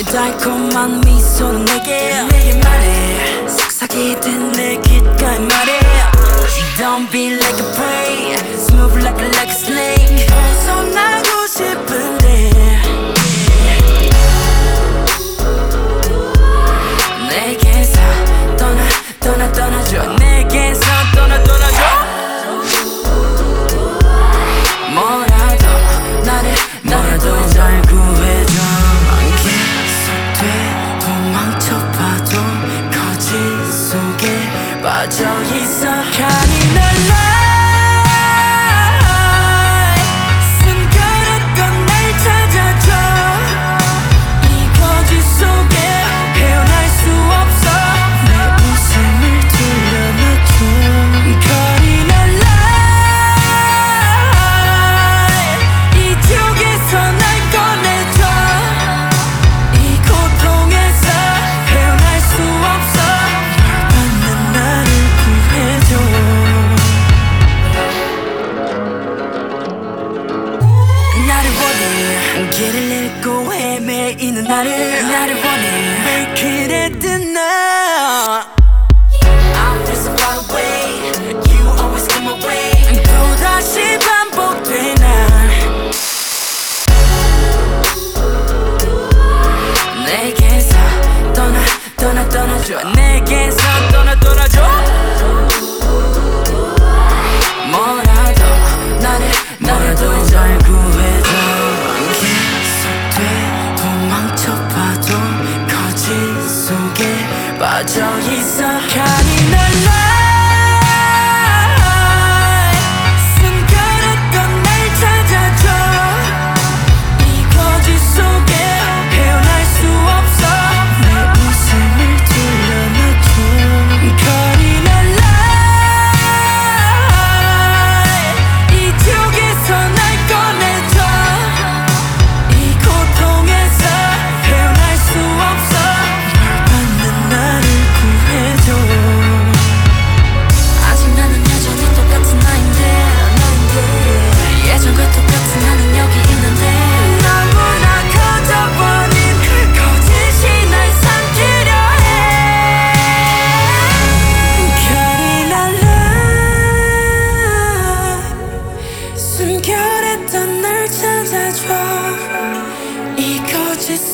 너의 달콤한 미소는 내게. 내게 so he's a cat 길을 잃고 헤매이는 나를 나를 원해. 왜 그랬든 나. I'm just one way You always come away 또다시 반복되 난 내게서 떠나 떠나 떠나줘. 꺼져 있어. 간이 날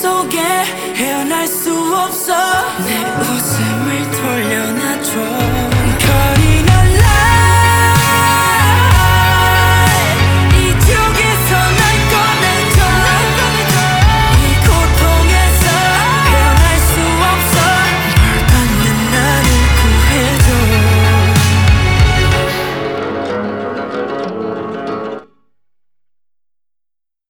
속에 헤어날 수 없어. 내 웃음을 돌려놔줘.